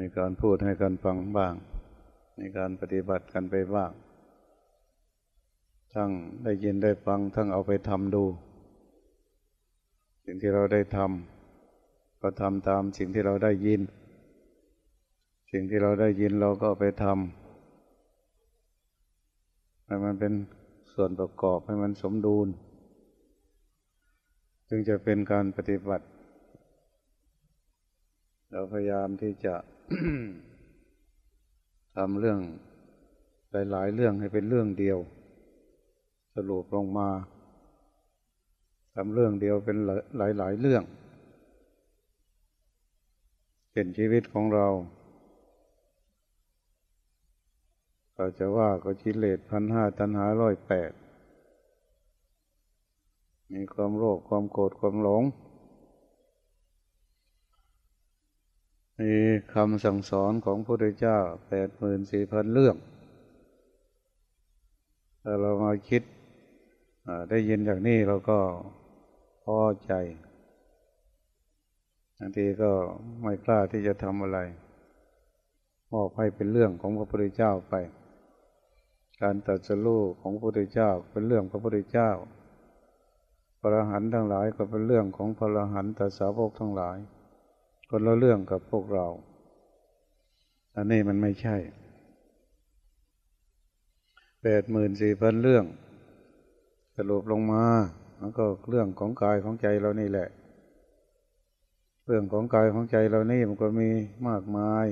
มีการพูดให้กันฟังบ้าง มีการปฏิบัติกันไปบ้าง ทั้งได้ยินได้ฟัง ทั้งเอาไปทำดู สิ่งที่เราได้ทำก็ทำตามสิ่งที่เราได้ยิน สิ่งที่เราได้ยินเราก็ไปทำให้มันเป็นส่วนประกอบให้มันสมดุล จึงจะเป็นการปฏิบัติเราพยายามที่จะ ทำเรื่องหลายๆเรื่องให้เป็นเรื่องเดียว สรุปลงมาทำเรื่องเดียวเป็นหลายๆเรื่อง เป็นชีวิตของเราก็จะว่าก็ชิเลตพันห้าตันหาร้อยแปดมีความโลภความโกรธความหลง มีคำสั่งสอนของพระพุทธเจ้าแปดหมื่นสี่พันเรื่องถ้าเรามาคิดได้ยินจากนี้เราก็พอใจบางทีก็ไม่กล้าที่จะทำอะไรมอบให้เป็นเรื่องของพระพุทธเจ้าไป การตัดสู้ของพระพุทธเจ้าเป็นเรื่องพระพุทธเจ้าพระหันทั้งหลายก็เป็นเรื่องของพระหันตสาวกทั้งหลาย คนละเรื่องกับพวกเรา อันนี้มันไม่ใช่แปดหมื่นสี่พันเรื่อง สรุปลงมาแล้วก็เรื่องของกายของใจเรานี่แหละ เรื่องของกายของใจเรานี่มันก็มีมากมาย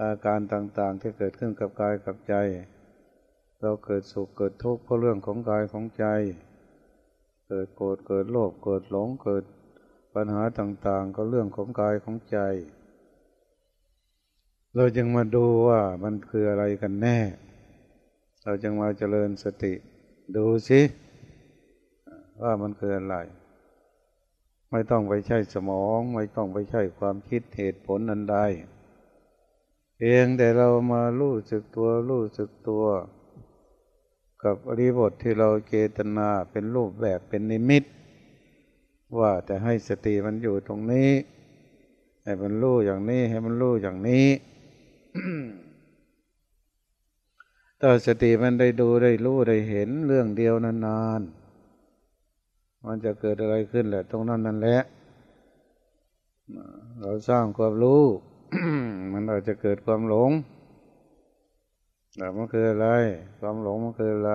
อาการต่างๆที่เกิดขึ้นกับกายกับใจ เราเกิดสุขเกิดทุกข์เพราะเรื่องของกายของใจ เกิดโกรธเกิดโลภเกิดหลงเกิด ปัญหาต่างๆ ก็เรื่องของกายของใจ เราจึงมาดูว่ามันคืออะไรกันแน่ เราจึงมาเจริญสติ ดูสิว่ามันคืออะไร ไม่ต้องไปใช้สมอง ไม่ต้องไปใช้ความคิดเหตุผลนันใดเพียงแต่เรามารู้สึกตัวรู้สึกตัว กับอริบทที่เราเจตนาเป็นรูปแบบเป็นนิมิต ว่าจะให้สติมันอยู่ตรงนี้ ให้มันรู้อย่างนี้ให้มันรู้อย่างนี้ถ้าสติมันได้ดูได้รู้ได้เห็นเรื่องเดียวนานๆ มันจะเกิดอะไรขึ้นแหละ ตรงนั้นนั่นแหละ เราสร้างความรู้ มันอาจจะเกิดความหลงแต่มันคืออะไร ความหลงมันคืออะไร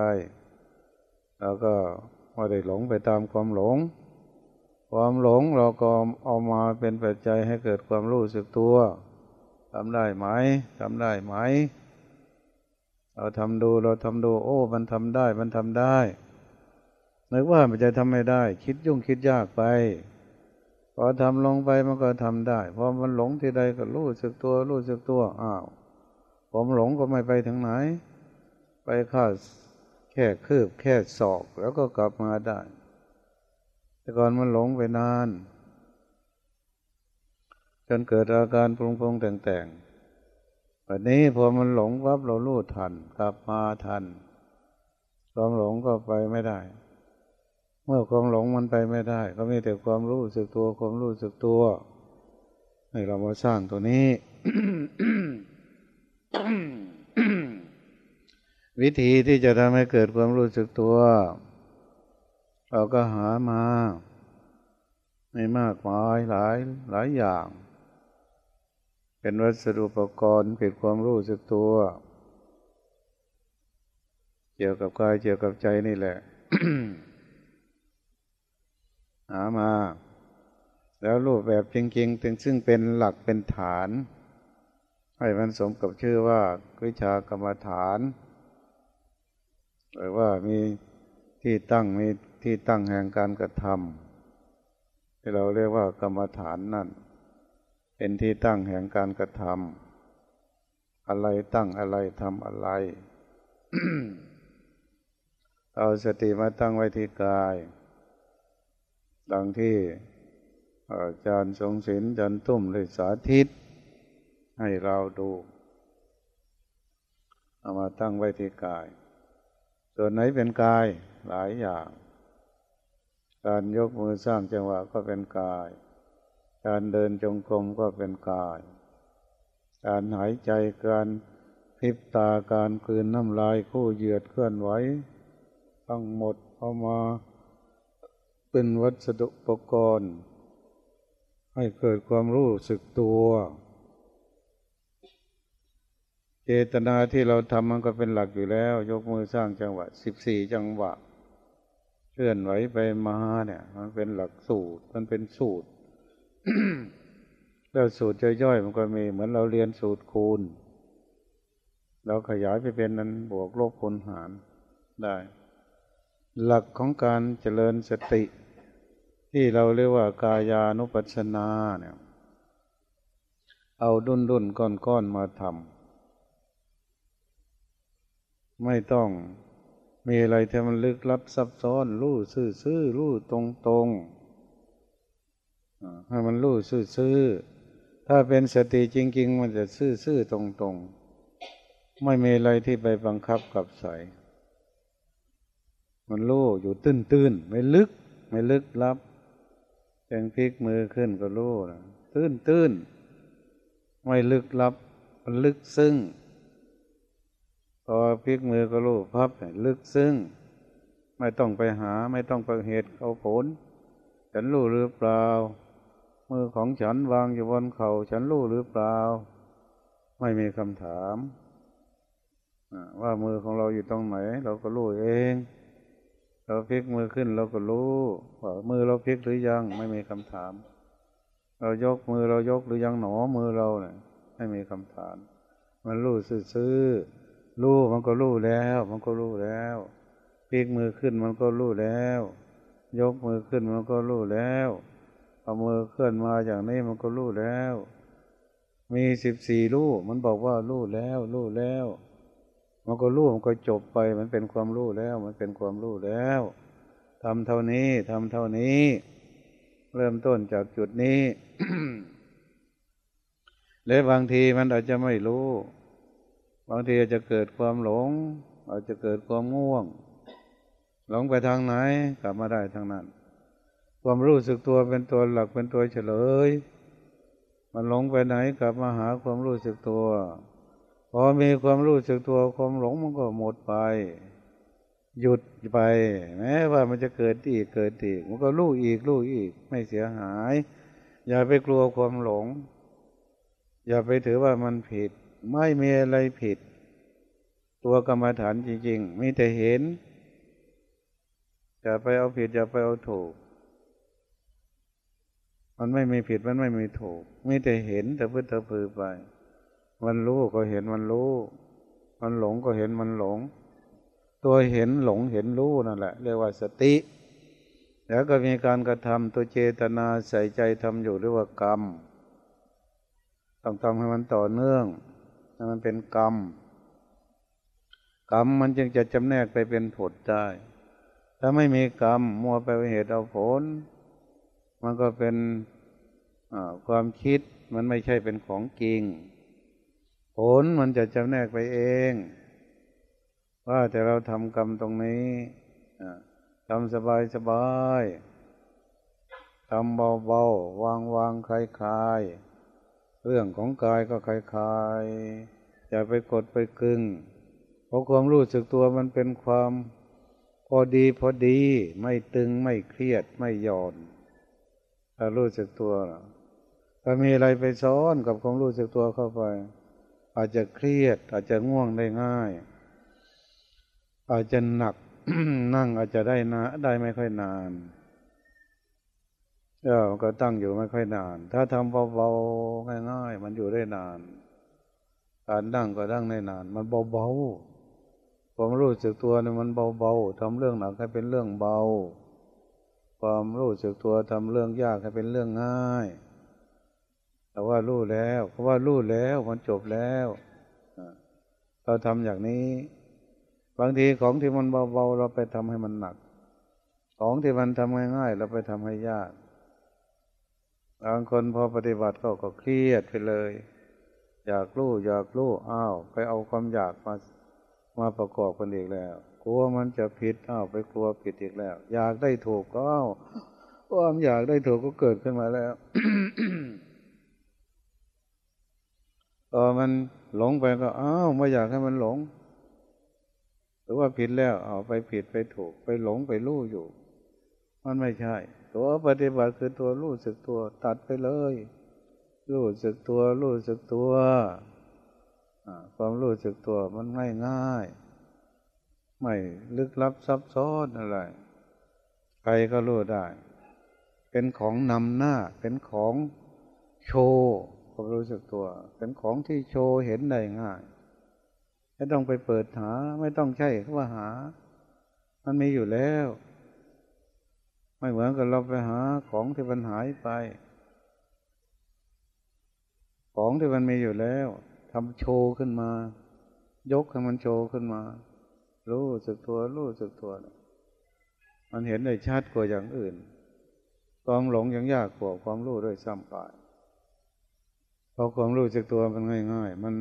เราก็ไม่ได้หลงไปตามความหลง ความหลงเราก็เอามาเป็นปัจจัยให้เกิดความรู้สึกตัวทำได้ไหมทำได้ไหม เราทำดูเราทำดู โอ้ มันทำได้มันทำได้นึกว่ามันจะทำไม่ได้ คิดยุ่งคิดยากไปพอทำลงไปมันก็ทำได้พอมันหลงที่ใดก็รู้สึกตัว รู้สึกตัวอ้าวผมหลงก็ไม่ไปถึงไหน ไปข้าแค่คืบแค่ศอกแล้วก็กลับมาได้ แต่ก่อนมันหลงไปนาน จนเกิดอาการปรุงปรุงแต่งๆวันนี้พอมันหลงวับเราลู่ทัน กลับมาทันความหลงก็ไปไม่ได้ เมื่อความหลงมันไปไม่ได้ ก็มีแต่ความรู้สึกตัวความรู้สึกตัวให้เรามาสร้างตัวนี้วิธีที่จะทำให้เกิดความรู้สึกตัว เราก็หามา ไม่มากมายหลายหลายอย่าง เป็นวัสดุอุปกรณ์เกิดความรู้สึกตัว เกี่ยวกับกายเกี่ยวกับใจนี่แหละ หามา แล้วรูปแบบจริงๆซึ่งเป็นหลักเป็นฐาน ให้มันสมกับชื่อว่าวิชากรรมฐานหรือว่ามีที่ตั้งมี ที่ตั้งแห่งการกระทำที่เราเรียกว่ากรรมฐานนั่น เป็นที่ตั้งแห่งการกระทำอะไรตั้งอะไรทำอะไร เอาสติมาตั้งไว้ที่กาย ดังที่อาจารย์ทรงศิลป์จันตุ้มเลยสาธิต ให้เราดูเอามาตั้งไว้ที่กาย ส่วนไหนเป็นกายหลายอย่าง การยกมือสร้างจังหวะก็เป็นกาย การเดินจงกรมก็เป็นกาย การหายใจการพิบตาการคืนน้ำลายคู่เหยือดเคลื่อนไหวทั้งหมดเอามาเป็นวัสดุอุปกรณ์ ให้เกิดความรู้สึกตัว เจตนาที่เราทำมันก็เป็นหลักอยู่แล้ว ยกมือสร้างจังหวะสิบสี่จังหวะ เคลื่อนไหวไปมาเนี่ย มันเป็นหลักสูตร มันเป็นสูตร แล้วสูตรย่อยๆมันก็มีเหมือนเราเรียนสูตรคูณเราขยายไปเป็นนั้นบวกลบคูณหารได้ หลักของการเจริญสติ ที่เราเรียกว่ากายานุปัสสนาเนี่ย เอาดุนดุนก้อนก้อนมาทำไม่ต้อง มีอะไรที่มันลึกลับซับซ้อนรู้ซื่อๆรู้ตรงๆให้มันรู้ซื่อๆถ้าเป็นสติจริง ๆ มันจะซื่อๆตรงๆ ไม่มีอะไรที่ไปบังคับกับใสมันรู้อยู่ตื้นๆไม่ลึก ไม่ลึกลับเพียงพลิกมือขึ้นก็รู้นะตื้นไม่ลึกลับ มันลึกซึ้ง พอพลิกมือก็รู้พับลึกซึ้งไม่ต้องไปหาไม่ต้องไปเหตุเอาผล ฉันรู้หรือเปล่า มือของฉันวางอยู่บนเขา่าฉันรู้หรือเปล่า ไม่มีคำถามว่ามือของเราอยู่ตรงไหน เราก็รู้เอง เราพลิกมือขึ้นเราก็รู้ว่ามือเราพลิกหรือยัง ไม่มีคำถาม เรายกมือเรายกหรือยังหนอมือเราเนี่ยไม่มีคำถาม มันรู้ซื่อ รู้มันก็รู้แล้ว มันก็รู้แล้วพลิกมือขึ้นมันก็รู้แล้ว ยกมือขึ้นมันก็รู้แล้วเอามือเคลื่อนมาอย่างนี้มันก็รู้แล้ว มีสิบสี่รู้มันบอกว่ารู้แล้วรู้แล้ว มันก็รู้มันก็จบไป มันเป็นความรู้แล้ว มันเป็นความรู้แล้วทำเท่านี้ทำเท่านี้ เริ่มต้นจากจุดนี้และบางทีมันอาจจะไม่รู้ บางทีอาจจะเกิดความหลง อาจจะเกิดความง่วง หลงไปทางไหนกลับมาได้ทางนั้น ความรู้สึกตัวเป็นตัวหลักเป็นตัวเฉลย มันหลงไปไหนกลับมาหาความรู้สึกตัวพอมีความรู้สึกตัวความหลงมันก็หมดไป หยุดไป แม้ว่ามันจะเกิดอีกเกิดอีก มันก็รู้อีกรู้อีก ไม่เสียหาย อย่าไปกลัวความหลง อย่าไปถือว่ามันผิด ไม่มีอะไรผิด ตัวกรรมฐานจริงๆ มีแต่เห็นอย่าไปเอาผิดอย่าไปเอาถูก มันไม่มีผิดมันไม่มีถูก มีแต่เห็นแต่พื้นแต่พือไป มันรู้ก็เห็นมันรู้ มันหลงก็เห็นมันหลง ตัวเห็นหลงเห็นรู้นั่นแหละ เรียกว่าสติ แล้วก็มีการกระทำตัวเจตนาใส่ใจทำอยู่เรียกว่ากรรม ต้องทำให้มันต่อเนื่อง มันเป็นกรรม กรรมมันจึงจะจำแนกไปเป็นผลได้ ถ้าไม่มีกรรมมัวไปเหตุเอาผล มันก็เป็นความคิดมันไม่ใช่เป็นของจริง ผลมันจะจำแนกไปเอง ว่าแต่เราทำกรรมตรงนี้ทำสบายสบายทำเบาๆวางวางคลายคลายเรื่องของกายก็คลายๆ อย่าไปกดไปกึงเพราะความรู้สึกตัวมันเป็นความพอดีพอดีไม่ตึงไม่เครียดไม่หย่อนถ้ารู้สึกตัวถ้ามีอะไรไปซ้อนกับความรู้สึกตัวเข้าไป อาจจะเครียด อาจจะง่วงได้ง่าย อาจจะหนักนั่งอาจจะได้นะได้ไม่ค่อยนานเออก็ตั้งอยู่ไม่ค่อยนาน ถ้าทำเบาๆง่ายๆมันอยู่ได้นาน การนั่งก็นั่งได้นาน มันเบาๆความรู้สึกตัวเนี่ยมันเบาๆทำเรื่องหนักให้เป็นเรื่องเบา ความรู้สึกตัวทำเรื่องยากให้เป็นเรื่องง่าย แต่ว่ารู้แล้วเพราะว่ารู้แล้วมันจบแล้วเราทำอย่างนี้ บางทีของที่มันเบาๆเราไปทำให้มันหนัก ของที่มันทำง่ายๆเราไปทำให้ยากบางคนพอปฏิบัติก็ก็เครียดไปเลย อยากรู้อยากรู้อ้าว ไปเอาความอยากมามาประกอบกันอีกแล้ว กลัวมันจะผิดอ้าวไปกลัวผิดอีกแล้ว อยากได้ถูกก็อ้าวความอยากได้ถูกก็เกิดขึ้นมาแล้วคพอมันหลงไปก็อ้าวไม่อยากให้มันหลง หรือว่าผิดแล้วเอาไปผิดไปถูก ไปหลงไปรู้อยู่ มันไม่ใช่ ตัวปฏิบัติคือตัวรู้สึกตัวตัดไปเลย รู้สึกตัว รู้สึกตัวความรู้สึกตัวมันง่ายง่ายไม่ลึกลับซับซ้อนอะไร ใครก็รู้ได้ เป็นของนำหน้า เป็นของโชว์ความรู้สึกตัว เป็นของที่โชว์เห็นได้ง่าย ไม่ต้องไปเปิดหา ไม่ต้องใช่คำว่าหา มันมีอยู่แล้ว ไม่เหมือนกับเราไปหาของที่มันหายไป ของที่มันมีอยู่แล้วทำโชว์ขึ้นมา ยกให้มันโชว์ขึ้นมา รู้สึกตัวรู้สึกตัว มันเห็นได้ชัดกว่าอย่างอื่นความหลงยังยากกว่าความรู้ด้วยซ้ำไปพอความรู้จักตัวมันง่าย ๆ มัน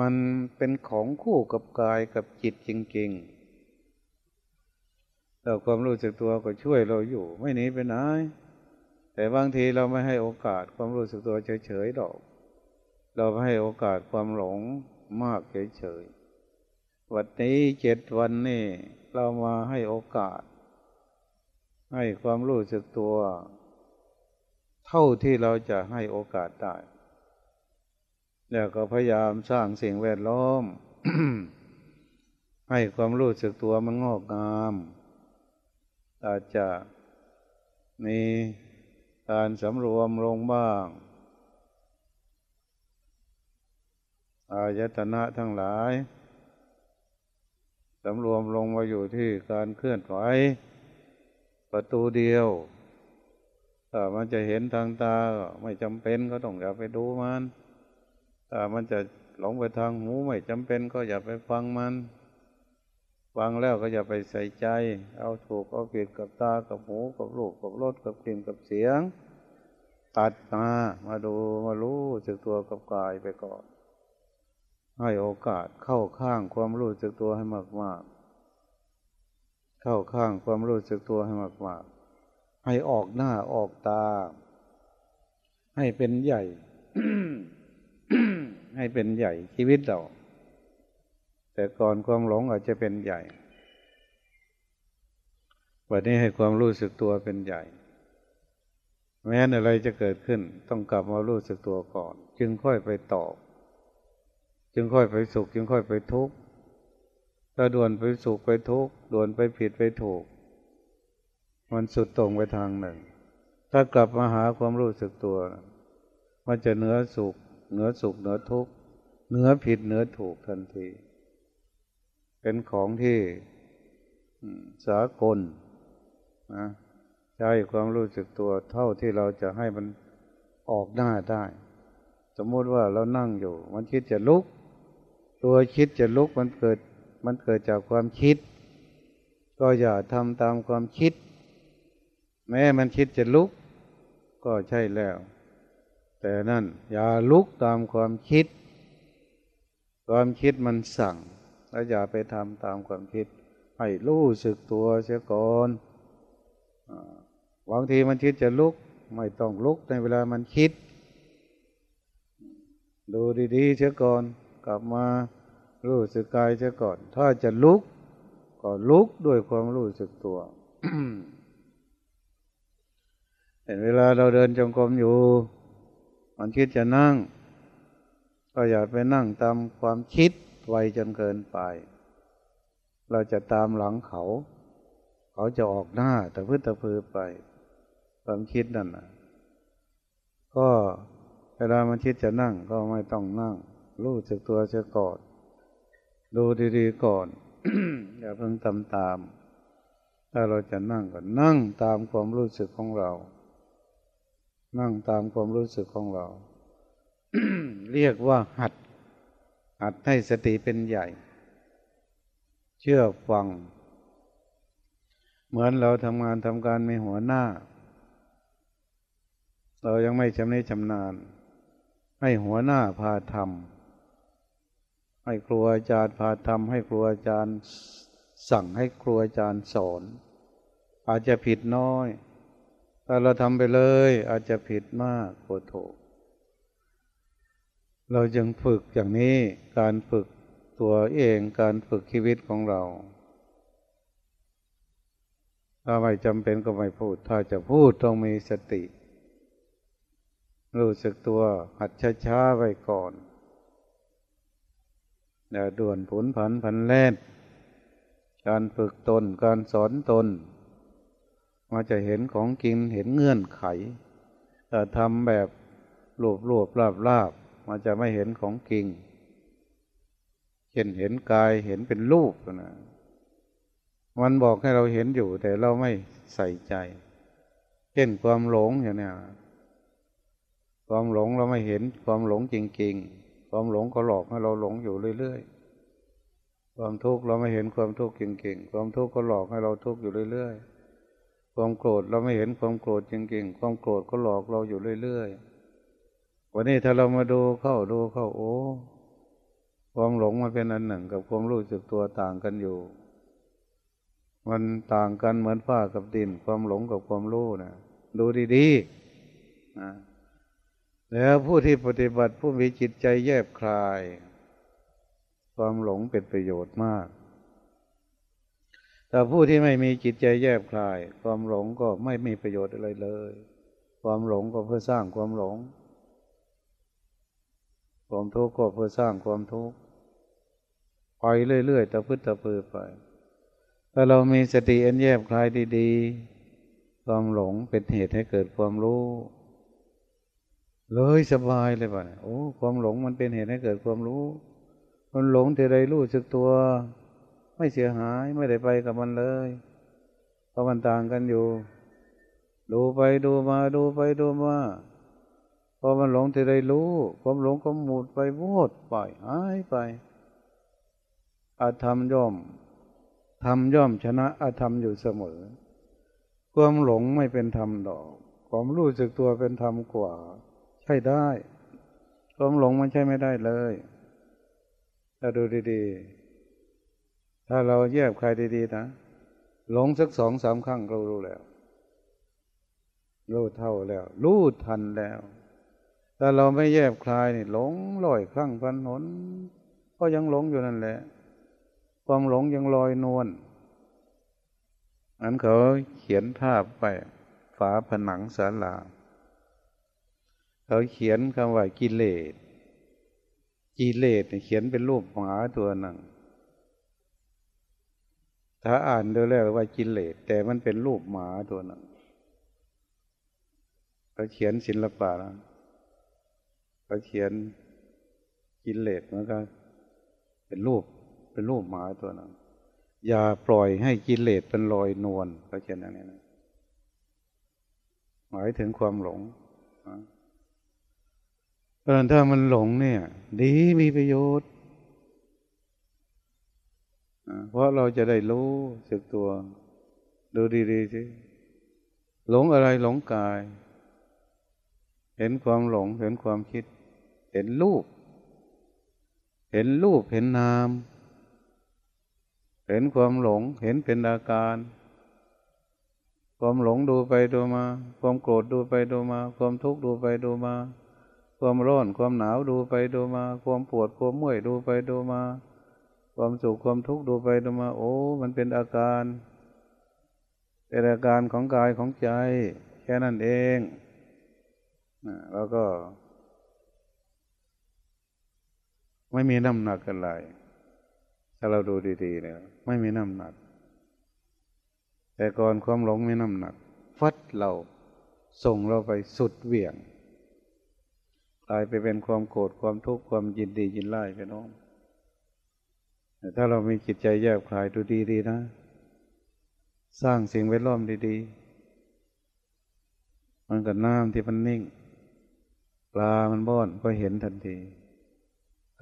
มันเป็นของคู่กับกายกับจิตจริงๆแล้วความรู้จักตัวก็ช่วยเราอยู่ ไม่หนีไปไหน แต่บางทีเราไม่ให้โอกาสความรู้สึกตัวเฉยๆดอก เราไม่ให้โอกาสความหลงมากเฉยๆวันนี้เจ็ดวันนี่เรามาให้โอกาส ให้ความรู้สึกตัว เท่าที่เราจะให้โอกาสได้แล้วก็พยายามสร้างสิ่งแวดล้อม ให้ความรู้สึกตัวมันงอกงาม อาจจะมี การสำรวมลงบ้าง อายตนะทั้งหลาย สำรวมลงมาอยู่ที่การเคลื่อนไหวประตูเดียวถ้ามันจะเห็นทางตาไม่จำเป็นก็ต้องอย่าไปดูมันถ้ามันจะหลงไปทางหูไม่จำเป็นก็อย่าไปฟังมัน ฟังแล้วก็อย่าไปใส่ใจ เอาถูกเอาผิดกับตากับหูกับรูปกับรสกับกลิ่นกับเสียง ตัดมามาดูมารู้สึกตัวกับกายไปก่อน ให้โอกาสเข้าข้างความรู้สึกตัวให้มากมากเข้าข้างความรู้สึกตัวให้มากมากให้ออกหน้าออกตา ให้เป็นใหญ่ ให้เป็นใหญ่ชีวิตเรา แต่ก่อนความหลงอาจจะเป็นใหญ่วันนี้ให้ความรู้สึกตัวเป็นใหญ่ แม้อะไรจะเกิดขึ้น ต้องกลับมารู้สึกตัวก่อน จึงค่อยไปตอบ จึงค่อยไปสุข จึงค่อยไปทุกข์ถ้าด่วนไปสุขไปทุกข์ด่วนไปผิดไปถูก มันสุดตรงไปทางหนึ่ง ถ้ากลับมาหาความรู้สึกตัว มันจะเหนือสุขเหนือสุขเหนือทุกข์เหนือผิดเหนือถูกทันที เป็นของที่สากลนะใช้ความรู้สึกตัวเท่าที่เราจะให้มันออกหน้าได้ สมมติว่าเรานั่งอยู่ มันคิดจะลุก ตัวคิดจะลุกมันเกิด มันเกิดจากความคิด ก็อย่าทำตามความคิด แม้มันคิดจะลุก ก็ใช่แล้ว แต่นั่นอย่าลุกตามความคิด ความคิดมันสั่ง แล้วอย่าไปทำตามความคิด ให้รู้สึกตัวเสียก่อนบางทีมันคิดจะลุก ไม่ต้องลุกในเวลามันคิด ดูดีๆเสียก่อน กลับมารู้สึกกายเสียก่อน ถ้าจะลุก ก็ลุกด้วยความรู้สึกตัวเห็นเวลาเราเดินจงกรมอยู่ มันคิดจะนั่ง ก็อย่าไปนั่งตามความคิด ไวจนเกินไป เราจะตามหลังเขา เขาจะออกหน้าแต่พื้นตะพือไป ความคิดนั่นนะก็เวลามันคิดจะนั่งก็ไม่ต้องนั่ง รู้สึกตัวเสียก่อน ดูดีๆก่อน อย่าเพิ่งตามตาม ถ้าเราจะนั่งก็นั่งตามความรู้สึกของเรา นั่งตามความรู้สึกของเรา เรียกว่าหัด หัดให้สติเป็นใหญ่ เชื่อฟัง เหมือนเราทำงานทำการมีหัวหน้า เรายังไม่ชำนิชำนาญ ให้หัวหน้าพาทำให้ครูอาจารย์พาทำให้ครูอาจารย์สั่งให้ครูอาจารย์สอน อาจจะผิดน้อยถ้าเราทำไปเลย อาจจะผิดมากโคโถ เราจึงฝึกอย่างนี้การฝึกตัวเองการฝึกชีวิตของเรา ถ้าไม่จำเป็นก็ไม่พูด ถ้าจะพูดต้องมีสติ รู้สึกตัวหัดช้าๆไว้ก่อนอย่าด่วนผลผันผันแล่นการฝึกตนการสอนตนมาจะเห็นของกินเห็นเงื่อนไขแต่ทำแบบรวบรวบลาบลาบ มันจะไม่เห็นของจริงเห็นเห็นกายเห็นเป็นรูปนะมันบอกให้เราเห็นอยู่ แต่เราไม่ใส่ใจ เช่นความหลงอย่างนี้ความหลงเราไม่เห็นความหลงจริง ๆ ความหลงก็หลอกให้เราหลงอยู่เรื่อยๆ ความทุกข์เราไม่เห็นความทุกข์จริงๆ ความทุกข์ก็หลอกให้เราทุกข์อยู่เรื่อยๆ ความโกรธเราไม่เห็นความโกรธจริงๆ ความโกรธก็หลอกเราอยู่เรื่อยๆ วันนี้ถ้าเรามาดูเข้าดูเข้าโอ้ความหลงมันเป็นอันหนึ่งกับความรู้สึกตัวต่างกันอยู่ มันต่างกันเหมือนฟ้ากับดิน ความหลงกับความรู้นะดูดีๆนะแล้วผู้ที่ปฏิบัติผู้มีจิตใจแยบคลาย ความหลงเป็นประโยชน์มาก แต่ผู้ที่ไม่มีจิตใจแยบคลาย ความหลงก็ไม่มีประโยชน์อะไรเลย ความหลงก็เพื่อสร้างความหลง ความทุกข์ก็เพื่อสร้างความทุกข์ไปเรื่อยๆตะพื้นตะพือไป ถ้าเรามีสติอันแยบคลายดีๆ ความหลงเป็นเหตุให้เกิดความรู้ เลยสบายเลยป่ะโอ้ความหลงมันเป็นเหตุให้เกิดความรู้มันหลงทีไรรู้สึกตัว ไม่เสียหายไม่ได้ไปกับมันเลยเพราะมันต่างกันอยู่ ดูไปดูมาดูไปดูมา พอมันหลงทีไรรู้ ความหลงก็หมดไปโวดไปหายไปอาธรรมย่อมธรรมย่อมชนะอาธรรมอยู่เสมอ ความหลงไม่เป็นธรรมดอก ความรู้สึกตัวเป็นธรรมกว่า ใช่ได้ ความหลงมันใช่ไม่ได้เลยถ้าดูดีๆ ถ้าเราแยบใครดีๆนะหลงสักสองสามครั้งเรารู้แล้ว รู้เท่าแล้ว รู้ทันแล้ว แต่เราไม่แยบคลายนี่หลงลอยครั้งพันหนก็ยังหลงอยู่นั่นแหละ ความหลงยังลอยนวลอันเขาเขียนภาพไปฝาผนังศาลา เขาเขียนคำว่ากิเลส กิเลสเขียนเป็นรูปหมาตัวหนึ่งถ้าอ่านดูแล้วว่ากิเลส แต่มันเป็นรูปหมาตัวหนึ่งเขาเขียนศิลปะนะ เขาเขียนกินเลสมันก็เป็นรูปเป็นรูปหมาตัวนั้นอย่าปล่อยให้กิเลสเป็นลอยนวลก็เช่นนั้นนะหมายถึงความหลงเพราะถ้ามันหลงเนี่ย ดีมีประโยชน์เพราะเราจะได้รู้สึกตัว ดูดีๆสิหลงอะไรหลงกาย เห็นความหลงเห็นความคิด เห็นรูป เห็นรูปเห็นนาม เห็นความหลง เห็นเป็นอาการ ความหลงดูไปดูมา ความโกรธดูไปดูมา ความทุกข์ดูไปดูมา ความร้อนความหนาวดูไปดูมา ความปวดความเมื่อยดูไปดูมา ความสุขความทุกข์ดูไปดูมา โอ้ มันเป็นอาการเป็นอาการของกายของใจ แค่นั้นเองแล้วก็ ไม่มีน้ำหนักอะไรถ้าเราดูดีๆเนี่ยไม่มีน้ำหนัก แต่ก่อนความหลงมีน้ำหนัก ฟัดเราส่งเราไปสุดเหวี่ยงกลายไปเป็นความโกรธความทุกข์ความยินดียินไล่ไปน้องแต่ถ้าเรามีจิตใจแยกคลายดูดีๆนะ สร้างสิ่งแวดล้อมดีๆ มันกับน้ำที่มันนิ่ง ปลามันบ้อนก็เห็นทันที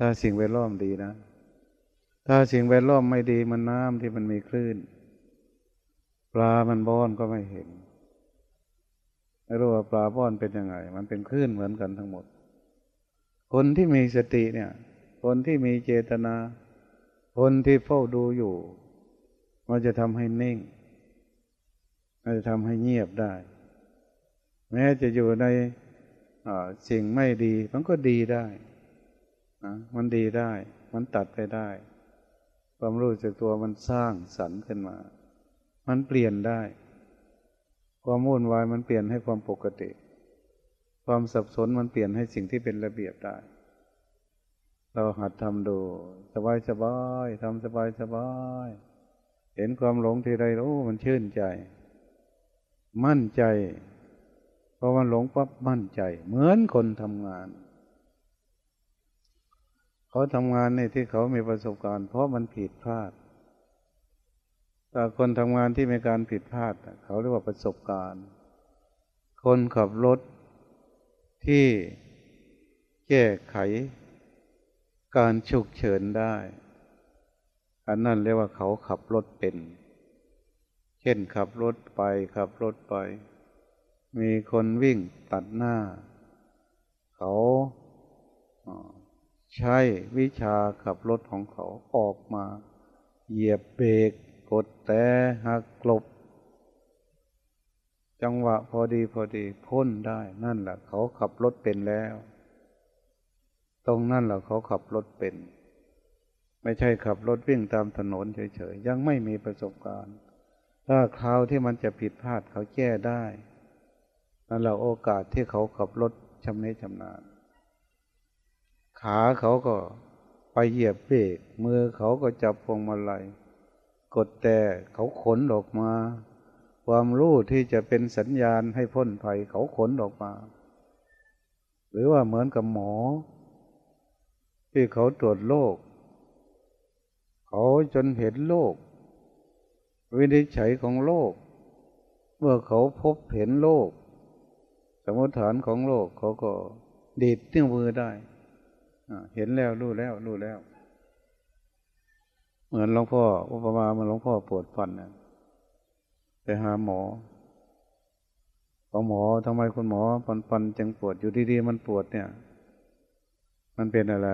ถ้าสิ่งแวดล้อมดีนะ ถ้าสิ่งแวดล้อมไม่ดีมันน้ำที่มันมีคลื่น ปลามันบ้อนก็ไม่เห็น ไม่รู้ว่าปลาบ้อนเป็นยังไง มันเป็นคลื่นเหมือนกันทั้งหมด คนที่มีสติเนี่ย คนที่มีเจตนา คนที่เฝ้าดูอยู่มันจะทำให้นิ่งมันจะทำให้เงียบได้ แม้จะอยู่ในสิ่งไม่ดีมันก็ดีได้ นะมันดีได้ มันตัดไปได้ ความรู้สึกตัวมันสร้างสรรค์ขึ้นมา มันเปลี่ยนได้ ความวุ่นวายมันเปลี่ยนให้ความปกติ ความสับสนมันเปลี่ยนให้สิ่งที่เป็นระเบียบได้ เราหัดทำดูสบายสบายทำสบายสบายเห็นความหลงทีไรโอ้มันชื่นใจ มั่นใจพอมันหลงปั๊บมั่นใจ เหมือนคนทำงาน เขาทำงานในที่เขามีประสบการณ์ เพราะมันผิดพลาด แต่คนทำงานที่มีการผิดพลาด เขาเรียกว่าประสบการณ์ คนขับรถที่แก้ไข การฉุกเฉินได้ อันนั้นเรียกว่าเขาขับรถเป็น เช่นขับรถไปขับรถไป มีคนวิ่งตัดหน้า เขา ใช้วิชาขับรถของเขาออกมา เหยียบเบรกกดแต่หักกลบ จังหวะพอดีพอดีพ้นได้นั่นแหละเขาขับรถเป็นแล้ว ตรงนั่นแหละเขาขับรถเป็น ไม่ใช่ขับรถวิ่งตามถนนเฉยๆยังไม่มีประสบการณ์ ถ้าคราวที่มันจะผิดพลาดเขาแก้ได้นั่นแหละโอกาสที่เขาขับรถชำนิชำนาญ ขาเขาก็ไปเหยียบเบรกมือเขาก็จับพวงมาลัยกดแต่เขาขนออกมา ความรู้ที่จะเป็นสัญญาณให้พ้นภัยเขาขนออกมา หรือว่าเหมือนกับหมอ ที่เขาตรวจโรคเขาจนเห็นโรควินิจฉัยของโรคเมื่อเขาพบเห็นโรคสมมติฐานของโรคเขาก็ดีดเนิ้วมือได้ เห็นแล้วรู้แล้วรู้แล้ว เหมือนหลวงพ่ออุปมาเหมือนหลวงพ่อปวดฟันนะไปหาหมอพอหมอทำไมคุณหมอฟันฟันจึงปวดอยู่ดีๆมันปวดเนี่ย มันเป็นอะไร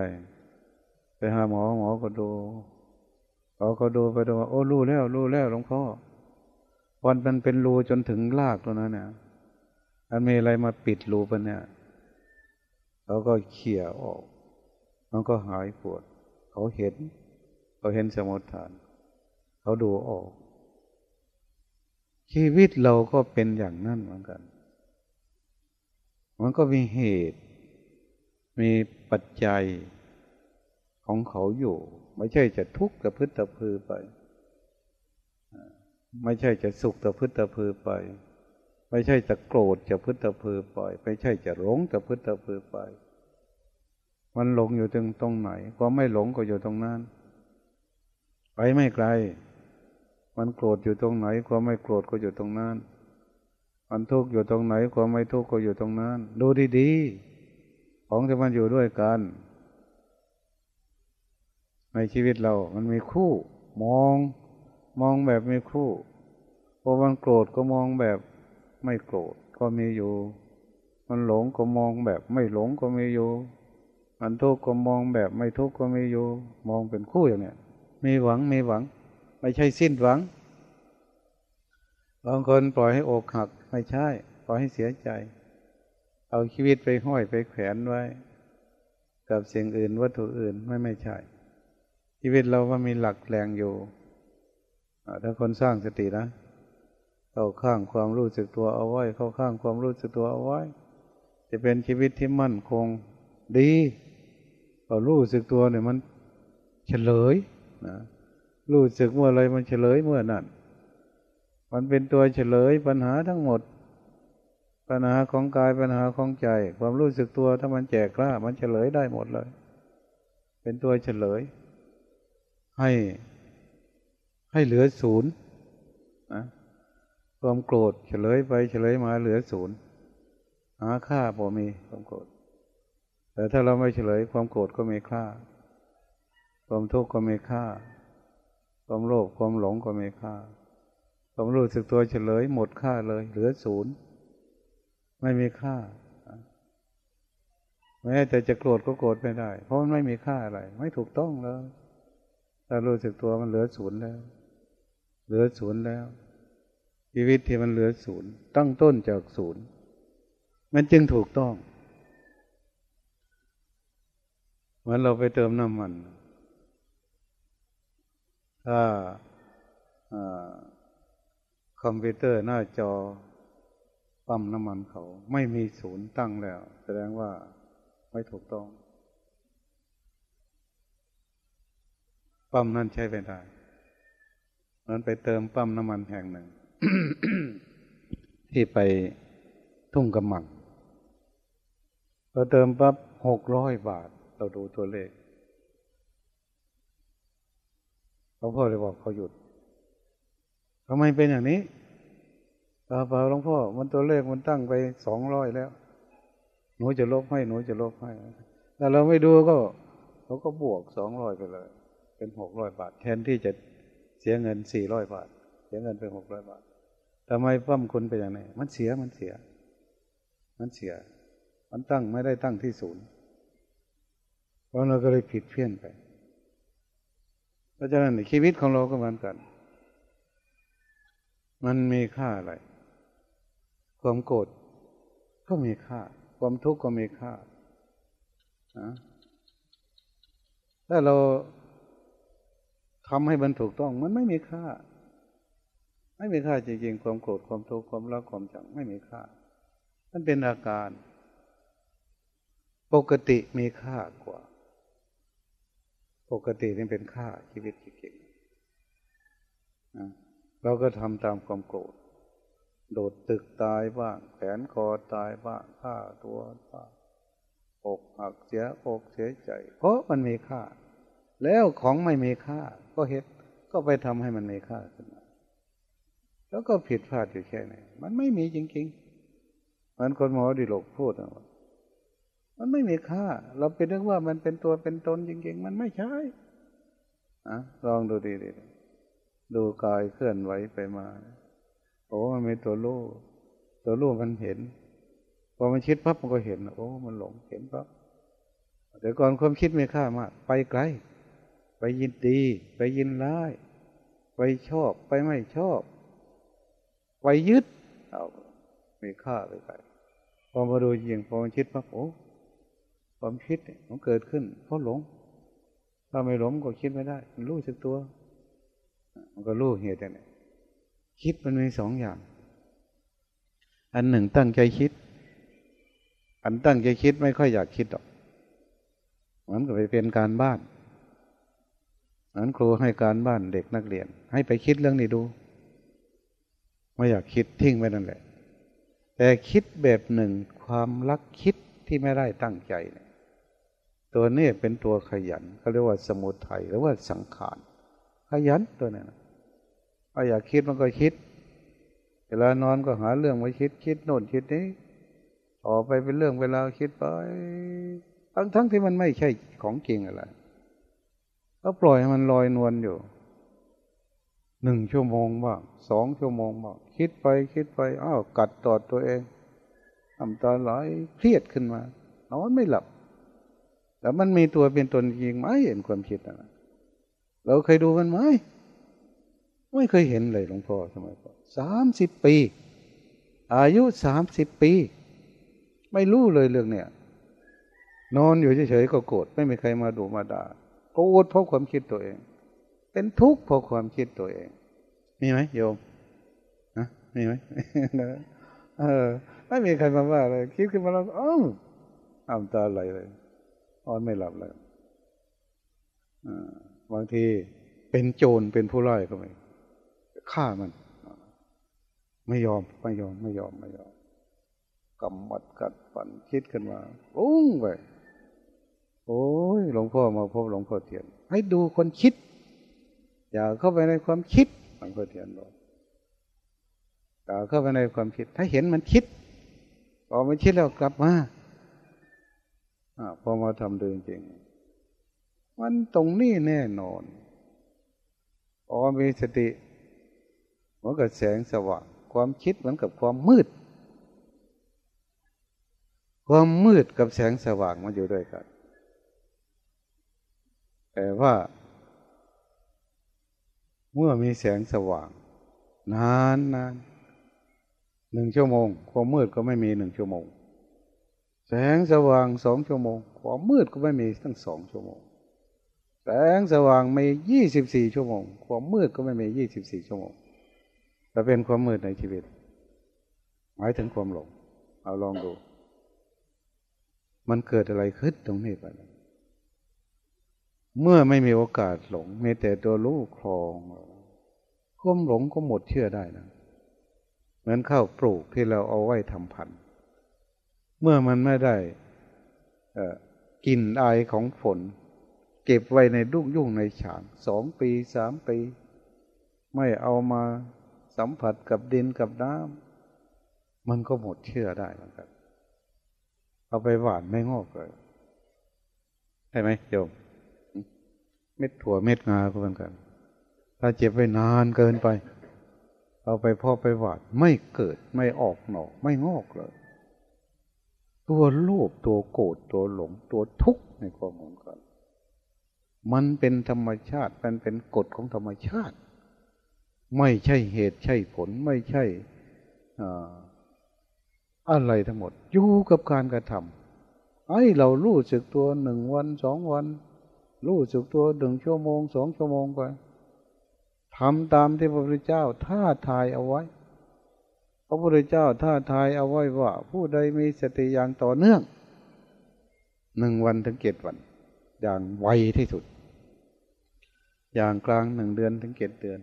ไปหาหมอหมอก็ดูเขาก็ดูไปดูว่าโอ้รู้แล้วรู้แล้วหลวงพ่อฟันมันเป็นรูจนถึงรากแล้วนะเนี่ยมันมีอะไรมาปิดรูปะเนี่ยเขาก็เขี่ยออก มันก็หายปวด เขาเห็น เขาเห็นสมุทฐาน เขาดูออก ชีวิตเราก็เป็นอย่างนั้นเหมือนกัน มันก็มีเหตุ มีปัจจัยของเขาอยู่ ไม่ใช่จะทุกข์แต่พืชแต่พือไป ไม่ใช่จะสุขแต่พืชแต่พือไป ไม่ใช่จะโกรธจะพืชแต่พือไป ไม่ใช่จะหลงแต่พืชแต่พือไป มันหลงอยู่ตรงตรงไหนความไม่หลงก็อยู่ตรงนั้นไปไม่ไกล มันโกรธอยู่ตรงไหนความไม่โกรธก็อยู่ตรงนั้น มันทุกข์อยู่ตรงไหนความไม่ทุกข์ก็อยู่ตรงนั้น ดูดีๆ ของที่มันอยู่ด้วยกัน ในชีวิตเรา มันมีคู่ มอง มองแบบมีคู่พอมันโกรธก็มองแบบไม่โกรธก็มีอยู่ มันหลงก็มองแบบไม่หลงก็มีอยู่ มันทุกข์ก็มองแบบไม่ทุกข์ก็ไม่อยู่ มองเป็นคู่อย่างเนี้ยมีหวังมีหวัง ไม่ใช่สิ้นหวังบางคนปล่อยให้อกหักไม่ใช่ ปล่อยให้เสียใจ เอาชีวิตไปห้อยไปแขวนไว้ กับสิ่งอื่นวัตถุอื่นไม่ไม่ใช่ ชีวิตเราว่ามีหลักแรงอยู่ถ้าคนสร้างสตินะเข้าข้างความรู้สึกตัวเอาไว้ เข้าข้างความรู้สึกตัวเอาไว้ จะเป็นชีวิตที่มั่นคงดี พอรู้สึกตัวเนี่ยมันเฉลยนะรู้สึกเมื่อไรมันเฉลยเมื่อนั้นมันเป็นตัวเฉลยปัญหาทั้งหมด ปัญหาของกายปัญหาของใจ ความรู้สึกตัวถ้ามันแจกกล้า มันเฉลยได้หมดเลย เป็นตัวเฉลย ให้ให้เหลือศูนย์นะความโกรธเฉลยไปเฉลยมาเหลือศูนย์หาค่าพอมีความโกรธ แต่ถ้าเราไม่เฉลยความโกรธก็มีค่า ความทุกข์ก็มีค่า ความโลภความหลงก็มีค่า ความรู้สึกตัวเฉลยหมดค่าเลย เหลือศูนย์ไม่มีค่าแม้แต่จะโกรธก็โกรธไม่ได้ เพราะมันไม่มีค่าอะไร ไม่ถูกต้องแล้วถ้ารู้สึกตัวมันเหลือศูนย์แล้ว เหลือศูนย์แล้ว ชีวิตที่มันเหลือศูนย์ตั้งต้นจากศูนย์มันจึงถูกต้อง มือนเราไปเติมน้ำมัน ถ้าคอมพิวเตอร์หน้าจอปั๊มน้ำมันเขา ไม่มีศูนย์ตั้งแล้ว แสดงว่าไม่ถูกต้อง ปั๊มนั่นใช้ไม่ได้นั้นไปเติมปั๊มน้ำมันแห่งหนึ่ง ที่ไปทุ่งกำมังพอเติมปั๊บหกร้อยบาท เราดูตัวเลขหลวงพ่อเลยบอกเขาหยุดทำไมเป็นอย่างนี้เปล่าหลวงพ่อ มันตัวเลขมันตั้งไปสองร้อยแล้ว หนูจะลบให้ หนูจะลบให้แต่เราไม่ดูก็เขาก็บวกสองร้อยไปเลย เป็นหกร้อยบาท แทนที่จะเสียเงินสี่ร้อยบาท เสียเงินเป็นหกร้อยบาททำไมปั้มคุณไปอย่างไรมันเสียมันเสีย มันเสีย มันตั้งไม่ได้ตั้งที่ศูนย์ เพราะเราก็เลยผิดเพี้ยนไป เพราะฉะนั้นชีวิตของเราก็เหมือนกัน มันมีค่าอะไร ความโกรธก็มีค่า ความทุกข์ก็มีค่าถ้าเราทำให้มันถูกต้อง มันไม่มีค่า ไม่มีค่าจริงๆ ความโกรธ ความทุกข์ ความรัก ความชัง ไม่มีค่า มันเป็นอาการ ปกติมีค่ากว่า ปกตินี่เป็นค่าชีวิตจริงๆเราก็ทำตามความโกรธ โดดตึกตายบ้างแขนคอตายบ้างฆ่าตัวบ้างอกหักเสียอกเสียใจ เพราะมันมีค่า แล้วของไม่มีค่า ก็เฮ็ดก็ไปทำให้มันมีค่าขึ้นมาแล้วก็ผิดพลาดอยู่แค่ไหนมันไม่มีจริงๆมันคนหมอดิโลกพูดนะ มันไม่มีค่า เราเป็นเรื่องว่ามันเป็นตัวเป็นตนจริงๆ มันไม่ใช่อะลองดูดีดีดูกายเคลื่อนไหวไปมาโอ้มันมีตัวรู้ตัวรู้มันเห็นพอมันคิดปั๊บมันก็เห็น โอ้ มันหลงเห็นปั๊บแต่ก่อนความคิดไม่ค่ามากไปไกล ไปยินดี ไปยินร้าย ไปชอบไปไม่ชอบ ไปยึดเอามีค่าไปไปพอมาดูจริงพอมันคิดปั๊บโอ้ ความคิดมันเกิดขึ้น เพราะหลง ถ้าไม่หลงก็คิดไม่ได้มันรู้สึกตัว มันก็รู้เหตุนี่คิดมันมีสองอย่าง อันหนึ่งตั้งใจคิด อันตั้งใจคิดไม่ค่อยอยากคิดหรอกมันก็ไปเป็นการบ้านนั้นครูให้การบ้านเด็กนักเรียน ให้ไปคิดเรื่องนี้ดู ไม่อยากคิดทิ้งไว้นั่นแหละ แต่คิดแบบหนึ่งความรักคิดที่ไม่ได้ตั้งใจเนี่ย ตัวนี้เป็นตัวขยันเขาเรียกว่าสมุทัยหรือว่าสังขารขยันตัวนี้นะถ้าอยากคิดมันก็คิด เวลานอนก็หาเรื่องไว้คิดคิดโน่นคิดนี้ออกไปเป็นเรื่องเวลาคิดไปทั้งทั้งที่มันไม่ใช่ของจริงอะไรก็ปล่อยให้มันลอยนวลอยู่หนึ่งชั่วโมงบ้างสองชั่วโมงบ้างคิดไปคิดไปอ้าวกัดตอดตัวเองทำตาไหลเครียดขึ้นมานอนไม่หลับ แต่มันมีตัวเป็นตนจริงไหมเห็นความคิดนะเราเคยดูมันไหมไม่เคยเห็นเลยหลวงพ่อสมัยก่อนสามสิบปี อายุสามสิบปี ไม่รู้เลยเรื่องเนี้ยนอนอยู่เฉยๆก็โกรธไม่มีใครมาดูมาด่าโกรธเพราะความคิดตัวเอง เป็นทุกข์เพราะความคิดตัวเอง มีไหมโยมนะมีไหมเออ ไม่มีใครมาว่าเลยคิดขึ้นมาแล้วอ้าวอ้าตาไหลเลย นอนไม่หลับเลยบางทีเป็นโจรเป็นผู้ร้ายก็ไม่ฆ่ามัน ไม่ยอมไม่ยอมไม่ยอมไม่ยอมกำมัดกัดฝันคิดขึ้นมาปุ้งไปโอ้ยหลวงพ่อมาพบหลวงพ่อเทียน ให้ดูคนคิด อย่าเข้าไปในความคิดหลวงพ่อเทียนบอกอย่าเข้าไปในความคิด ถ้าเห็นมันคิดพอมันคิดแล้วกลับมา อพอมาทำดูจริง มันตรงนี้แน่นอนพอมีสติเหมือนกับแสงสว่าง ความคิดเหมือนกับความมืด ความมืดกับแสงสว่างมันอยู่ด้วยกัน แต่ว่า เมื่อมีแสงสว่าง นานนานหนึ่งชั่วโมง ความมืดก็ไม่มีหนึ่งชั่วโมง แสงสว่างสองชั่วโมง ความมืดก็ไม่มีตั้งสองชั่วโมง แสงสว่างมียี่สิบสี่ชั่วโมง ความมืดก็ไม่มียี่สิบสี่ชั่วโมงแต่เป็นความมืดในชีวิต หมายถึงความหลง เอาลองดู มันเกิดอะไรขึ้นตรงนี้ไป เมื่อไม่มีโอกาสหลง มีแต่ตัวรู้คลองความหลงก็หมดเชื่อได้นะ เหมือนข้าวปลูกที่เราเอาไว้ทำพันธุ์ เมื่อมันไม่ได้กลิ่นอายของฝน เก็บไว้ในดุ้งยุ่งในฉางสองปีสามปี ไม่เอามาสัมผัสกับดินกับน้ำมันก็หมดเชื่อได้เหมือนกันเอาไปหวานไม่งอกเลยใช่ไหมโยม เม็ดถั่วเม็ดงาก็เหมือนกัน ถ้าเจ็บไว้นานเกินไป เอาไปพ่อไปหวานไม่เกิดไม่ออกหน่อไม่งอกเลย ตัวโลภตัวโกรธตัวหลงตัวทุกข์ในความเหมือนกัน มันเป็นธรรมชาติมันเป็นกฎของธรรมชาติ ไม่ใช่เหตุใช่ผลไม่ใช่อะไรทั้งหมด อยู่กับการกระทำไอ้เรารู้สึกตัวหนึ่งวันสองวัน รู้สึกตัวหนึ่งชั่วโมงสองชั่วโมงไปทำตามที่พระพุทธเจ้าท่าทายเอาไว้ พระพุทธเจ้าท่าทายเอาไว้ว่า ผู้ใดมีสติอย่างต่อเนื่องหนึ่งวันถึงเจ็ดวัน อย่างไวที่สุด อย่างกลางหนึ่งเดือนถึงเจ็ดเดือน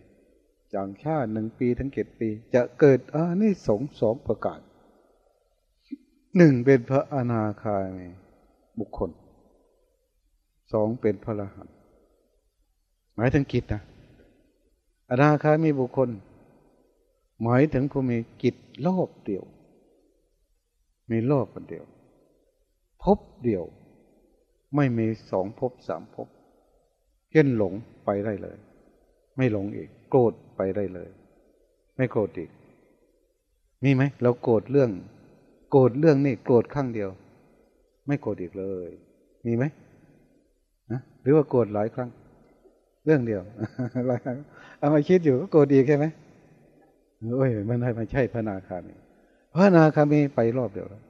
อย่างชาหนึ่งปีถึงเจ็ดปี จะเกิดอานิสงส์สองประกาศหนึ่งเป็นพระอนาคามีบุคคลสองเป็นพระรหันต์หมายถึงกิจนะอนาคามีบุคคล หมายถึงผู้มีกิจรอบเดียว มีรอบเดียว พบเดียว ไม่มีสองพบสามพบเช่นหลงไปได้เลย ไม่หลงอีก โกรธไปได้เลย ไม่โกรธอีก มีไหมเราโกรธเรื่อง โกรธเรื่องนี่โกรธข้างเดียว ไม่โกรธอีกเลย มีไหมนะหรือว่าโกรธหลายครั้ง เรื่องเดียวหลายครั้งเอามาคิดอยู่ก็โกรธอีกใช่ไหม โอ้ยมันไม่ใช่พระนาคามีพระนาคามีไปรอบเดียวแล้ว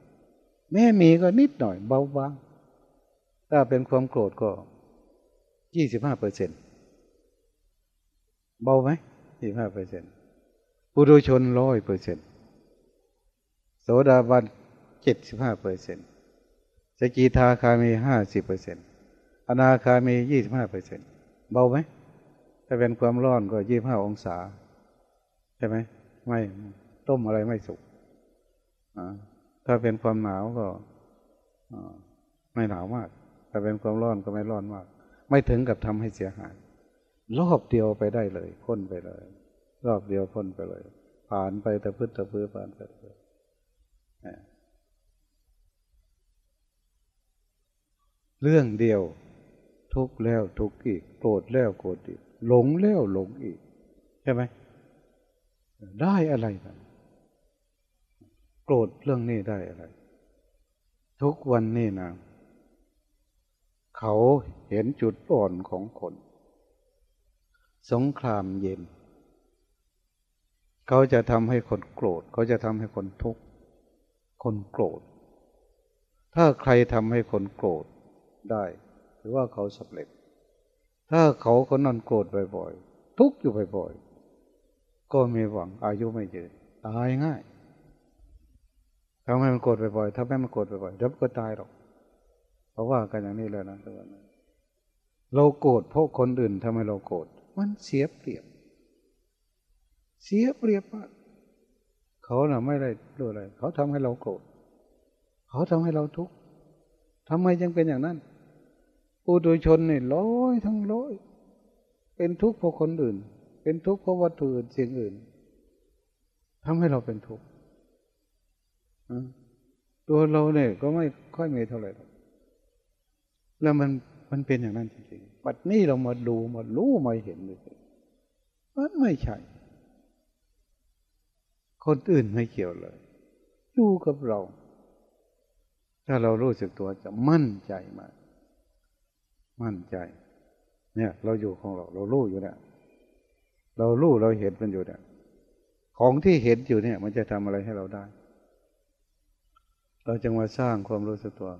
แม่มีก็นิดหน่อยเบาบางถ้าเป็นความโกรธก็ยี่สิบห้าเปอร์เซ็นเบาไหมยี่สิบห้าเปอร์เซ็นปุถุชนร้อยเปอร์เซ็นโสดาบันเจ็ดสิบห้าเปอร์เซ็นสกิทาคามีห้าสิบเปอร์เซ็นอนาคามียี่สิบห้าเปอร์เซ็นเบาไหมถ้าเป็นความร้อนก็ยี่บห้าองศา ใช่ไหม ไม่ต้มอะไรไม่สุกถ้าเป็นความหนาวก็ไม่หนาวมาก ถ้าเป็นความร้อนก็ไม่ร้อนมาก ไม่ถึงกับทำให้เสียหาย รอบเดียวไปได้เลยพ้นไปเลย รอบเดียวพ้นไปเลย ผ่านไปแต่พื้นแต่พื้นผ่านไปเลยเรื่องเดียว ทุกแล้วทุกอีกโกรธแล้วโกรธอีก หลงแล้วหลงอีก ใช่ไหม ได้อะไรกันโกรธเรื่องนี้ได้อะไร ทุกวันนี้นะ เขาเห็นจุดอ่อนของคน สงครามเย็น เขาจะทำให้คนโกรธ เขาจะทำให้คนทุกข์ คนโกรธ ถ้าใครทำให้คนโกรธได้ หรือว่าเขาสำเร็จ ถ้าเขาคนนั้นโกรธบ่อยๆ ทุกข์อยู่บ่อยๆ ก็มีหวังอายุไม่ยืนตายง่ายทำให้มันโกรธบ่อยๆถ้าไม่มันโกรธบ่อยๆเดี๋ยวก็ตายหรอก เพราะว่ากันอย่างนี้เลยนะทุกคนเราโกรธเพราะคนอื่นทำให้เราโกรธมันเสียเปรียบ เสียเปรียบมากเขาน่ะไม่ได้รู้อะไรเขาทำให้เราโกรธเขาทำให้เราทุกข์ทำไมจึงเป็นอย่างนั้นปุถุชนนี่ร้อยทั้งร้อยเป็นทุกข์เพราะคนอื่น เป็นทุกข์เพราะวัตถุอื่นสิ่งอื่นทำให้เราเป็นทุกข์ตัวเราเนี่ยก็ไม่ค่อยมีเท่าไหร่แล้วมันมันเป็นอย่างนั้นจริงๆปัจนี้เรามาดูมารู้มาเห็นเลยมันไม่ใช่ คนอื่นไม่เกี่ยวเลยอยู่กับเรา ถ้าเรารู้สึกตัวจะมั่นใจมาก มั่นใจ เนี่ย เราอยู่ของเรา เรารู้อยู่เนี่ย เรารู้เราเห็นมันอยู่เนี่ยของที่เห็นอยู่เนี่ย มันจะทำอะไรให้เราได้ เราจึงมาสร้างความรู้สึกตัว